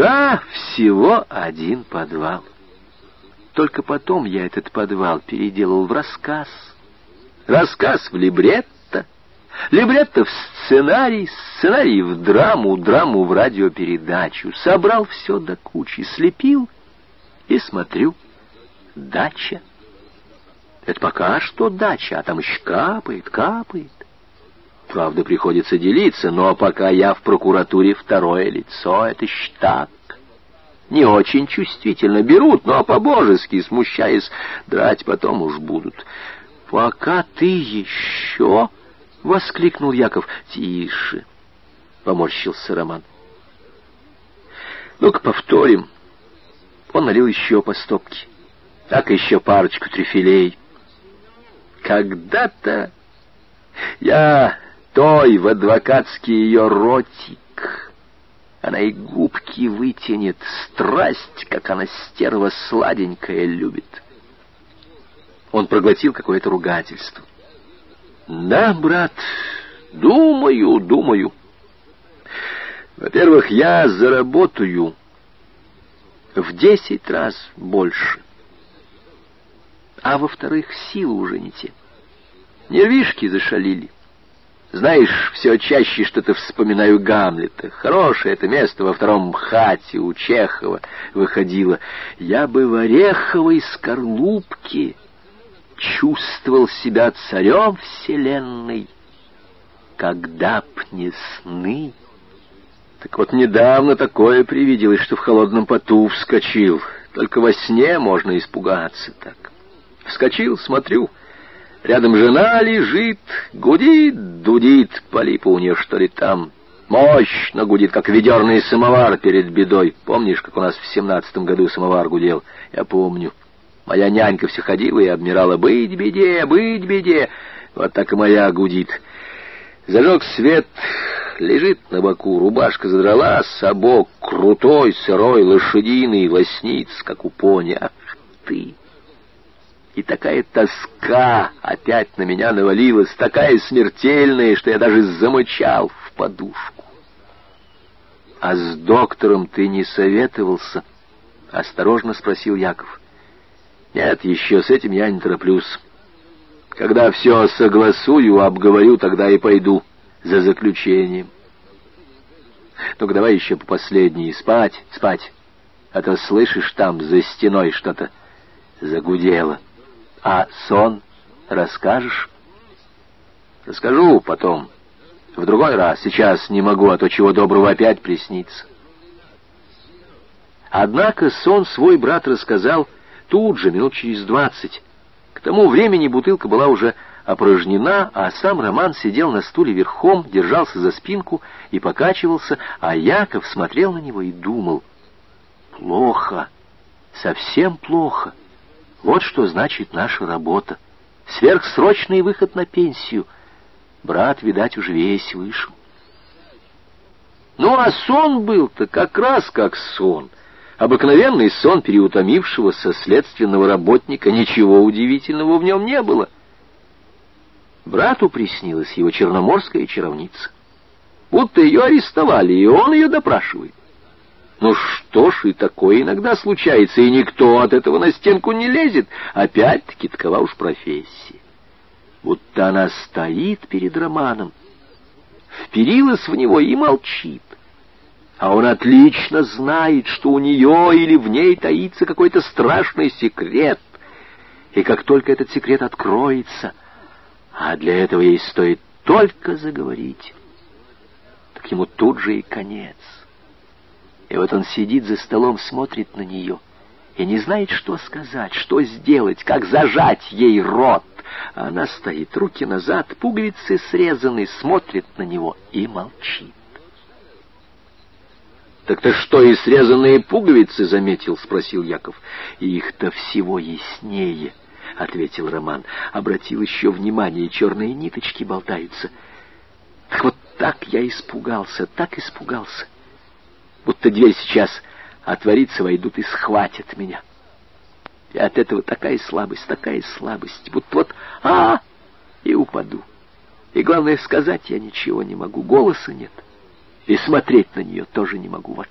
Да, всего один подвал. Только потом я этот подвал переделал в рассказ. Рассказ в либретто, либретто в сценарий, сценарий в драму, драму в радиопередачу. Собрал все до кучи, слепил и смотрю. Дача. Это пока что дача, а там еще капает, капает. Правда, приходится делиться, но пока я в прокуратуре второе лицо, это ж так. Не очень чувствительно берут, но по-божески, смущаясь, драть потом уж будут. «Пока ты еще...» — воскликнул Яков. «Тише!» — поморщился Роман. «Ну-ка, повторим». Он налил еще по стопке. Так еще парочку трюфелей. Когда-то я той в адвокатский ее ротик. Она и губки вытянет, страсть, как она стерва сладенькая любит. Он проглотил какое-то ругательство. Да, брат, думаю, думаю. Во-первых, я заработаю в десять раз больше. А во-вторых, силы уже не те. Нервишки зашалили. Знаешь, все чаще что-то вспоминаю Гамлета. Хорошее это место во втором хате у Чехова выходило. Я бы в ореховой скорлупке чувствовал себя царем вселенной, когда б не сны. Так вот, недавно такое привиделось, что в холодном поту вскочил. Только во сне можно испугаться так. Вскочил, смотрю — Рядом жена лежит, гудит, дудит, полипа у нее что ли там. Мощно гудит, как ведерный самовар перед бедой. Помнишь, как у нас в семнадцатом году самовар гудел? Я помню. Моя нянька все ходила и обмирала. «Быть беде, быть беде!» Вот так и моя гудит. Зажег свет, лежит на боку, рубашка задрала, сабок крутой, сырой, лошадиный, лоснится, как у пони. Ах ты! И такая тоска опять на меня навалилась, такая смертельная, что я даже замычал в подушку. — А с доктором ты не советовался? — осторожно спросил Яков. — Нет, еще с этим я не тороплюсь. Когда все согласую, обговорю, тогда и пойду за заключением. Ну-ка давай еще по последней. Спать, спать. А то слышишь там за стеной что-то загудело. — а сон расскажешь? Расскажу потом. В другой раз. Сейчас не могу, а то чего доброго опять приснится. Однако сон свой брат рассказал тут же, минут через двадцать. К тому времени бутылка была уже опорожнена, а сам Роман сидел на стуле верхом, держался за спинку и покачивался, а Яков смотрел на него и думал. Плохо, совсем плохо. Вот что значит наша работа. Сверхсрочный выход на пенсию. Брат, видать, уже весь вышел. Ну, а сон был-то как раз как сон. Обыкновенный сон переутомившегося следственного работника. Ничего удивительного в нем не было. Брату приснилась его черноморская чаровница. Будто ее арестовали, и он ее допрашивает. Ну что ж, и такое иногда случается, и никто от этого на стенку не лезет. Опять-таки такова уж профессия. Будто она стоит перед Романом, вперилась в него и молчит. А он отлично знает, что у нее или в ней таится какой-то страшный секрет. И как только этот секрет откроется, а для этого ей стоит только заговорить, так ему тут же и конец. И вот он сидит за столом, смотрит на нее и не знает, что сказать, что сделать, как зажать ей рот. А она стоит, руки назад, пуговицы срезаны, смотрит на него и молчит. «Так ты что, и срезанные пуговицы заметил?» — спросил Яков. «Их-то всего яснее», — ответил Роман. Обратил еще внимание, черные ниточки болтаются. «Так вот так я испугался, так испугался» будто дверь сейчас отворится, войдут и схватят меня. И от этого такая слабость, такая слабость, будто вот а, -а, -а и упаду. И главное, сказать я ничего не могу, голоса нет. И смотреть на нее тоже не могу. Вот